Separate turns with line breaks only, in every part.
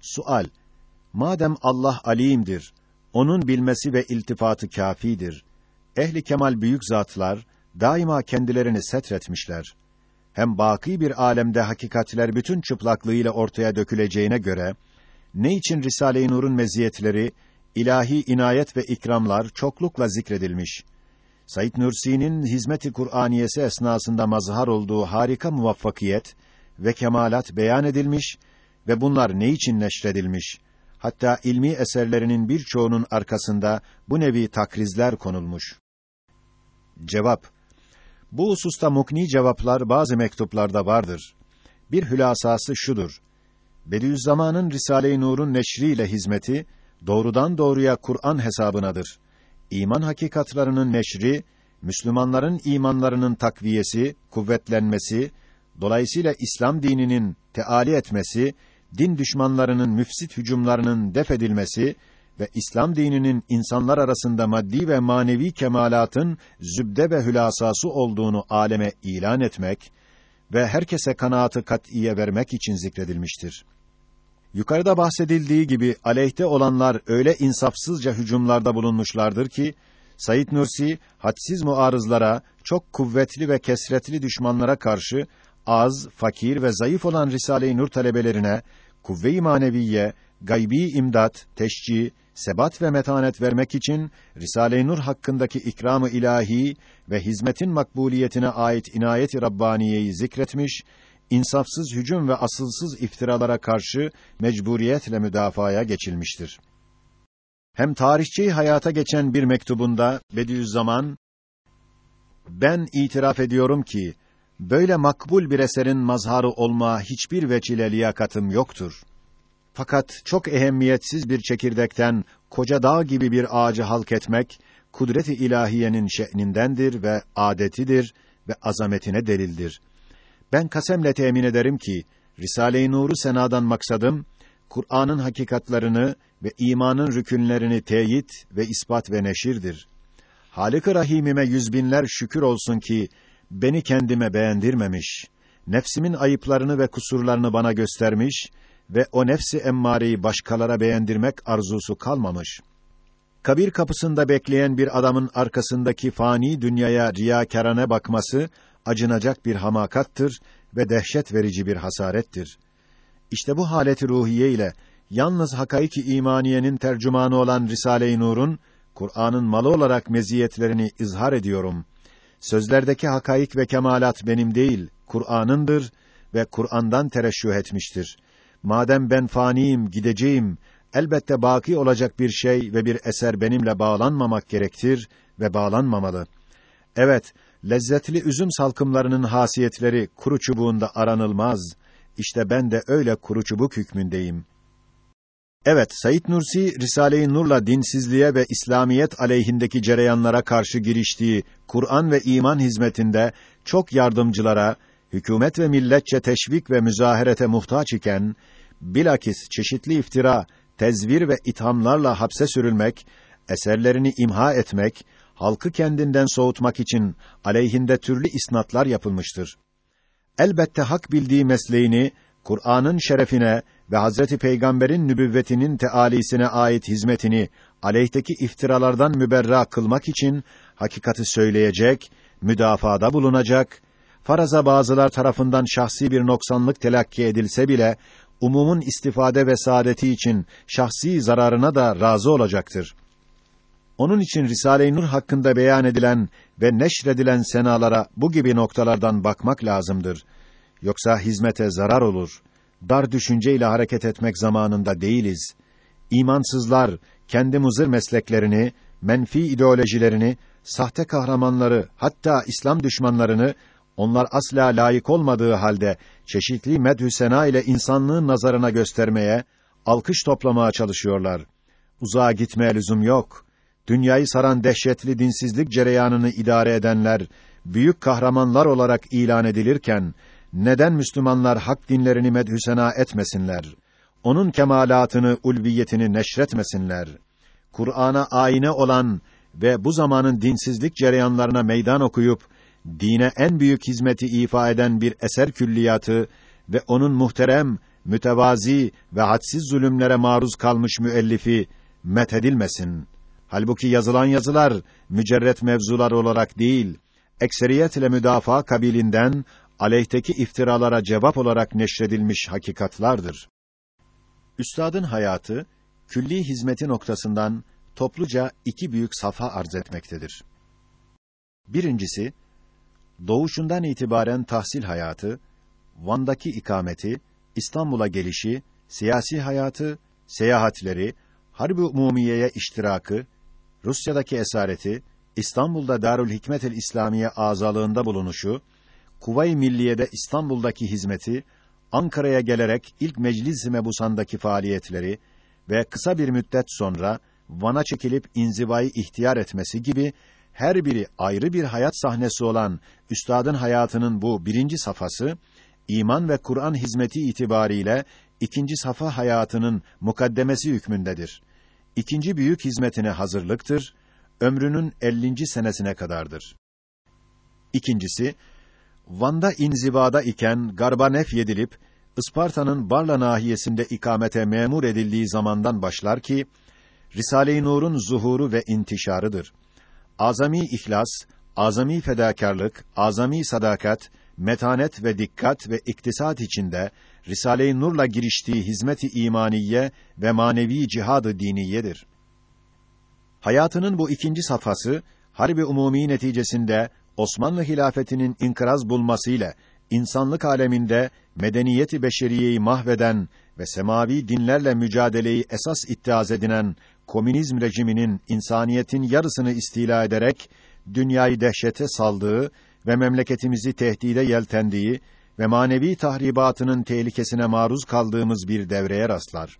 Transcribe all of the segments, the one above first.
Sual: Madem Allah alimdir, onun bilmesi ve iltifatı kâfidir. Ehli kemal büyük zatlar daima kendilerini setretmişler. Hem baki bir alemde hakikatler bütün çıplaklığıyla ortaya döküleceğine göre ne için Risale-i Nur'un meziyetleri, ilahi inayet ve ikramlar çoklukla zikredilmiş. Said Nursi'nin hizmeti Kur'aniyesi esnasında mazhar olduğu harika muvaffakiyet ve kemalat beyan edilmiş ve bunlar ne için neşredilmiş? Hatta ilmi eserlerinin birçoğunun arkasında bu nevi takrizler konulmuş. Cevap Bu hususta mukni cevaplar bazı mektuplarda vardır. Bir hülasası şudur. Bediüzzaman'ın Risale-i Nur'un neşriyle hizmeti doğrudan doğruya Kur'an hesabınadır. İman hakikatlarının neşri Müslümanların imanlarının takviyesi, kuvvetlenmesi, dolayısıyla İslam dininin teali etmesi, din düşmanlarının müfsit hücumlarının def edilmesi ve İslam dininin insanlar arasında maddi ve manevi kemalatın zübde ve hülasası olduğunu aleme ilan etmek ve herkese kanaatı kat'iye vermek için zikredilmiştir. Yukarıda bahsedildiği gibi aleyhte olanlar öyle insafsızca hücumlarda bulunmuşlardır ki Said Nursi hadsiz muarızlara, çok kuvvetli ve kesretli düşmanlara karşı az, fakir ve zayıf olan Risale-i Nur talebelerine kuvve-i maneviye, gaybi imdat, teşci, sebat ve metanet vermek için Risale-i Nur hakkındaki ikramı ilahi ve hizmetin makbuliyetine ait inayet-i rabbaniyeyi zikretmiş, insafsız hücum ve asılsız iftiralara karşı mecburiyetle müdafaya geçilmiştir. Hem tarihçi hayata geçen bir mektubunda Bediüzzaman ben itiraf ediyorum ki böyle makbul bir eserin mazharı olma hiçbir veçile liyakatım yoktur. Fakat çok ehemmiyetsiz bir çekirdekten koca dağ gibi bir ağacı halk etmek kudret-i ilahiyenin şe'nindendir ve adetidir ve azametine delildir. Ben kasemle temin ederim ki Risale-i Nur'u senadan maksadım Kur'an'ın hakikatlarını ve imanın rükünlerini teyit ve ispat ve neşirdir. Halik-i Rahimime yüz binler şükür olsun ki beni kendime beğendirmemiş, nefsimin ayıplarını ve kusurlarını bana göstermiş ve o nefsi emmareyi başkalara beğendirmek arzusu kalmamış. Kabir kapısında bekleyen bir adamın arkasındaki fani dünyaya riyakarane bakması acınacak bir hamakattır ve dehşet verici bir hasarettir. İşte bu haleti ruhiye ile yalnız hakaiki imaniyenin tercümanı olan Risale-i Nur'un Kur'an'ın malı olarak meziyetlerini izhar ediyorum. Sözlerdeki hakaik ve kemalat benim değil, Kur'an'ındır ve Kur'an'dan tereşüh etmiştir. Madem ben faniyim, gideceğim, elbette baki olacak bir şey ve bir eser benimle bağlanmamak gerektir ve bağlanmamalı. Evet, lezzetli üzüm salkımlarının hasiyetleri kuru çubuğunda aranılmaz. İşte ben de öyle kuru çubuk hükmündeyim. Evet, Said Nursi Risale-i Nur'la dinsizliğe ve İslamiyet aleyhindeki cereyanlara karşı giriştiği Kur'an ve iman hizmetinde çok yardımcılara, hükümet ve milletçe teşvik ve müzaherete muhtaç iken bilakis çeşitli iftira, tezvir ve ithamlarla hapse sürülmek, eserlerini imha etmek, halkı kendinden soğutmak için aleyhinde türlü isnatlar yapılmıştır. Elbette hak bildiği mesleğini Kur'an'ın şerefine ve Hazreti Peygamber'in nübüvvetinin tealisine ait hizmetini aleyhteki iftiralardan müberra kılmak için hakikati söyleyecek, müdafaada bulunacak, faraza bazılar tarafından şahsi bir noksanlık telakki edilse bile umumun istifade ve saadeti için şahsi zararına da razı olacaktır. Onun için Risale-i Nur hakkında beyan edilen ve neşredilen senalara bu gibi noktalardan bakmak lazımdır. Yoksa hizmete zarar olur. Dar düşünceyle hareket etmek zamanında değiliz. İmansızlar kendi muzır mesleklerini, menfi ideolojilerini, sahte kahramanları, hatta İslam düşmanlarını onlar asla layık olmadığı halde çeşitli medhü sena ile insanlığın nazarına göstermeye, alkış toplamaya çalışıyorlar. Uzağa gitmeye lüzum yok. Dünyayı saran dehşetli dinsizlik cereyanını idare edenler büyük kahramanlar olarak ilan edilirken neden Müslümanlar hak dinlerini medhü sena etmesinler? Onun kemalatını, ulviyetini neşretmesinler? Kur'an'a ayine olan ve bu zamanın dinsizlik cereyanlarına meydan okuyup dine en büyük hizmeti ifa eden bir eser külliyatı ve onun muhterem mütevazi ve hadsiz zulümlere maruz kalmış müellifi methedilmesin. Halbuki yazılan yazılar mücerret mevzular olarak değil, ekseriyetle müdafaa kabilinden aleyhteki iftiralara cevap olarak neşredilmiş hakikatlardır. Üstadın hayatı külli hizmeti noktasından topluca iki büyük safa arz etmektedir. Birincisi, doğuşundan itibaren tahsil hayatı, Van'daki ikameti, İstanbul'a gelişi, siyasi hayatı, seyahatleri, harb-ı umumiyeye iştirakı, Rusya'daki esareti, İstanbul'da Darül Hikmetel İslamiye azalığında bulunuşu, Kuvay Milliye'de İstanbul'daki hizmeti, Ankara'ya gelerek ilk Meclis-i Mebusan'daki faaliyetleri ve kısa bir müddet sonra Van'a çekilip inzivayı ihtiyar etmesi gibi her biri ayrı bir hayat sahnesi olan üstadın hayatının bu birinci safhası iman ve Kur'an hizmeti itibariyle ikinci safa hayatının mukaddemesi hükmündedir. İkinci büyük hizmetine hazırlıktır. Ömrünün 50. senesine kadardır. İkincisi, Van'da inzivada iken garba nef yedilip Isparta'nın Barla nahiyesinde ikamete memur edildiği zamandan başlar ki Risale-i Nur'un zuhuru ve intişarıdır. Azami ihlas, azami fedakarlık, azami sadakat, metanet ve dikkat ve iktisat içinde Risale-i Nur'la giriştiği hizmet-i imaniye ve manevi cihadı diniyedir. Hayatının bu ikinci safhası harbi umumi neticesinde Osmanlı hilafetinin inkıraz bulmasıyla insanlık aleminde medeniyeti beşeriyeyi mahveden ve semavi dinlerle mücadeleyi esas iddiaz edinen komünizm rejiminin insaniyetin yarısını istila ederek dünyayı dehşete saldığı ve memleketimizi tehdide yeltendiği ve manevi tahribatının tehlikesine maruz kaldığımız bir devreye rastlar.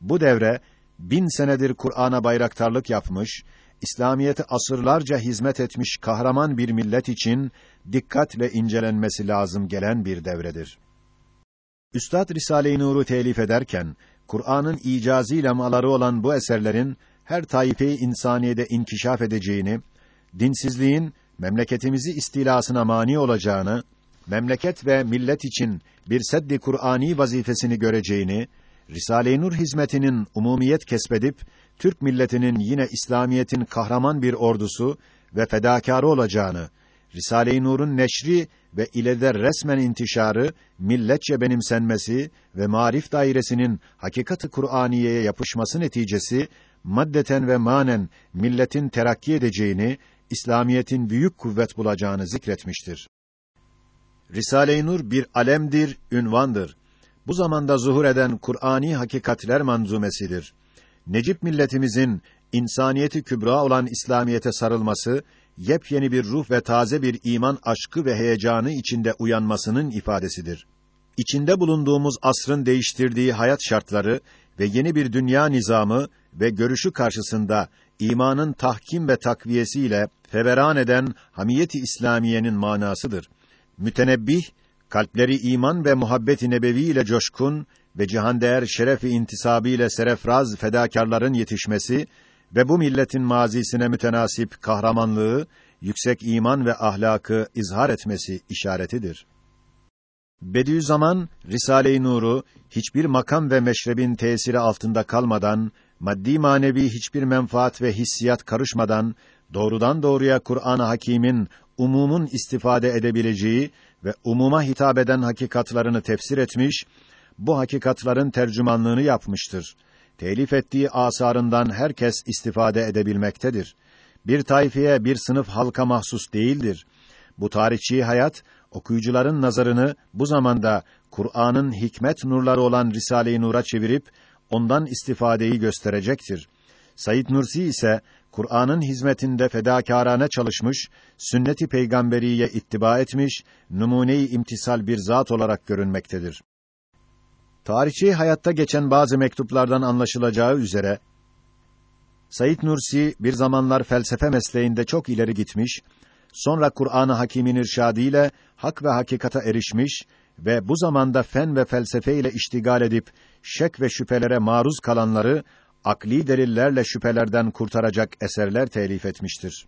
Bu devre bin senedir Kur'an'a bayraktarlık yapmış, İslamiyete asırlarca hizmet etmiş kahraman bir millet için dikkatle incelenmesi lazım gelen bir devredir. Üstad Risale-i Nur'u telif ederken Kur'an'ın icazi lemaları olan bu eserlerin her taifeyi insaniyede inkişaf edeceğini, dinsizliğin memleketimizi istilasına mani olacağını, memleket ve millet için bir seddi Kur'ani vazifesini göreceğini, Risale-i Nur hizmetinin umumiyet kesbedip Türk milletinin yine İslamiyetin kahraman bir ordusu ve fedakarı olacağını, Risale-i Nur'un neşri ve ileride resmen intişarı, milletçe benimsenmesi ve marif dairesinin hakikat-ı Kur'aniyeye yapışması neticesi maddeten ve manen milletin terakki edeceğini, İslamiyetin büyük kuvvet bulacağını zikretmiştir. Risale-i Nur bir alemdir, ünvandır. Bu zamanda zuhur eden Kur'ani hakikatler manzumesidir. Necip milletimizin insaniyeti kübra olan İslamiyete sarılması, yepyeni bir ruh ve taze bir iman aşkı ve heyecanı içinde uyanmasının ifadesidir. İçinde bulunduğumuz asrın değiştirdiği hayat şartları ve yeni bir dünya nizamı ve görüşü karşısında imanın tahkim ve takviyesiyle feveran eden hamiyeti İslamiyenin manasıdır. Mütenebbih, kalpleri iman ve muhabbet-i nebevi ile coşkun ve cihandeğer şeref-i intisabı ile serefraz fedakarların yetişmesi ve bu milletin mazisine mütenasip kahramanlığı, yüksek iman ve ahlakı izhar etmesi işaretidir. Bediüzzaman Risale-i Nur'u hiçbir makam ve meşrebin tesiri altında kalmadan, maddi manevi hiçbir menfaat ve hissiyat karışmadan doğrudan doğruya Kur'an-ı Hakîm'in umumun istifade edebileceği ve umuma hitap eden hakikatlarını tefsir etmiş, bu hakikatların tercümanlığını yapmıştır. Telif ettiği asarından herkes istifade edebilmektedir. Bir tayfeye, bir sınıf halka mahsus değildir. Bu tarihçi hayat okuyucuların nazarını bu zamanda Kur'an'ın hikmet nurları olan Risale-i Nur'a çevirip ondan istifadeyi gösterecektir. Said Nursi ise Kur'an'ın hizmetinde fedakârane çalışmış, sünnet-i peygamberiye ittiba etmiş, numune-i imtisal bir zat olarak görünmektedir. Tarihçi hayatta geçen bazı mektuplardan anlaşılacağı üzere Said Nursi bir zamanlar felsefe mesleğinde çok ileri gitmiş, sonra Kur'an-ı Hakîm'in irşadıyla hak ve hakikata erişmiş ve bu zamanda fen ve felsefe ile iştigal edip şek ve şüphelere maruz kalanları akli delillerle şüphelerden kurtaracak eserler telif etmiştir.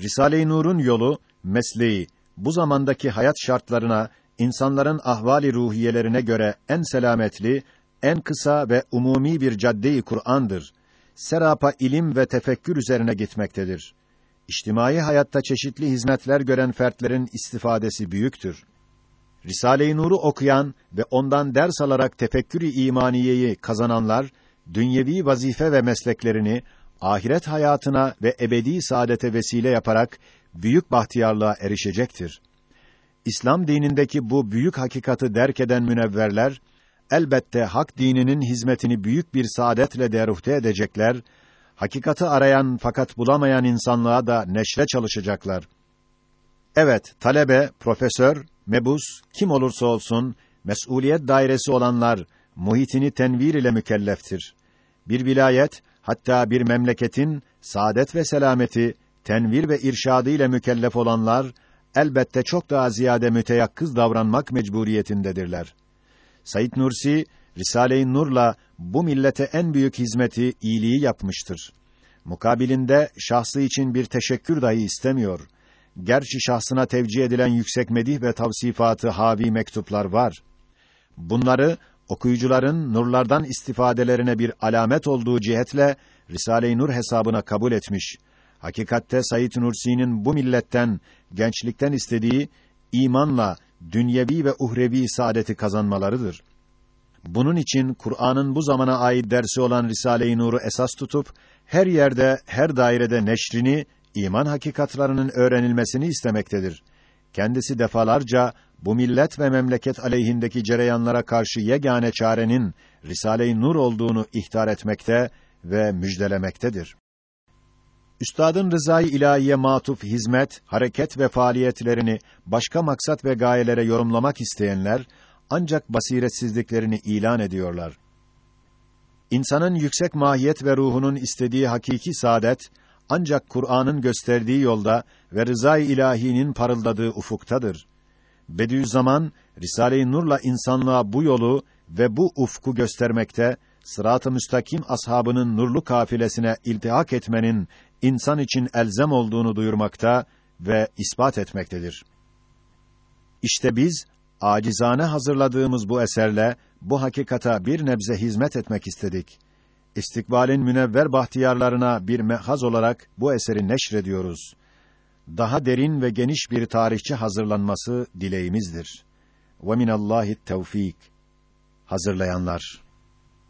Risale-i Nur'un yolu, mesleği, bu zamandaki hayat şartlarına insanların ahvali ruhiyelerine göre en selametli, en kısa ve umumi bir cadde-i Kur'an'dır. Serapa ilim ve tefekkür üzerine gitmektedir. İçtimai hayatta çeşitli hizmetler gören fertlerin istifadesi büyüktür. Risale-i Nur'u okuyan ve ondan ders alarak tefekkür-i imaniyeyi kazananlar, dünyevi vazife ve mesleklerini ahiret hayatına ve ebedi saadete vesile yaparak büyük bahtiyarlığa erişecektir. İslam dinindeki bu büyük hakikati derk eden münevverler elbette hak dininin hizmetini büyük bir saadetle deruhte edecekler. Hakikati arayan fakat bulamayan insanlığa da neşre çalışacaklar. Evet, talebe, profesör, mebus, kim olursa olsun, mesuliyet dairesi olanlar, muhitini tenvir ile mükelleftir. Bir vilayet, hatta bir memleketin saadet ve selameti, tenvir ve irşadı ile mükellef olanlar, elbette çok daha ziyade müteyakkız davranmak mecburiyetindedirler. Said Nursi, Risale-i Nur'la bu millete en büyük hizmeti, iyiliği yapmıştır. Mukabilinde şahsı için bir teşekkür dahi istemiyor. Gerçi şahsına tevcih edilen yüksek medih ve tavsifatı havi mektuplar var. Bunları okuyucuların nurlardan istifadelerine bir alamet olduğu cihetle Risale-i Nur hesabına kabul etmiş. Hakikatte Said Nursi'nin bu milletten gençlikten istediği imanla dünyevi ve uhrevi saadeti kazanmalarıdır. Bunun için Kur'an'ın bu zamana ait dersi olan Risale-i Nur'u esas tutup her yerde, her dairede neşrini, iman hakikatlarının öğrenilmesini istemektedir. Kendisi defalarca bu millet ve memleket aleyhindeki cereyanlara karşı yegane çarenin Risale-i Nur olduğunu ihtar etmekte ve müjdelemektedir. Üstadın rızayı ilahiye matuf hizmet, hareket ve faaliyetlerini başka maksat ve gayelere yorumlamak isteyenler ancak basiretsizliklerini ilan ediyorlar. İnsanın yüksek mahiyet ve ruhunun istediği hakiki saadet ancak Kur'an'ın gösterdiği yolda ve rızay ilahinin parıldadığı ufuktadır. Bediüzzaman Risale-i Nur'la insanlığa bu yolu ve bu ufku göstermekte, sırat-ı müstakim ashabının nurlu kafilesine iltihak etmenin insan için elzem olduğunu duyurmakta ve ispat etmektedir. İşte biz acizane hazırladığımız bu eserle bu hakikata bir nebze hizmet etmek istedik. İstikbalin münevver bahtiyarlarına bir mehaz olarak bu eseri neşrediyoruz. Daha derin ve geniş bir tarihçi hazırlanması dileğimizdir. Ve minallahi tevfik. Hazırlayanlar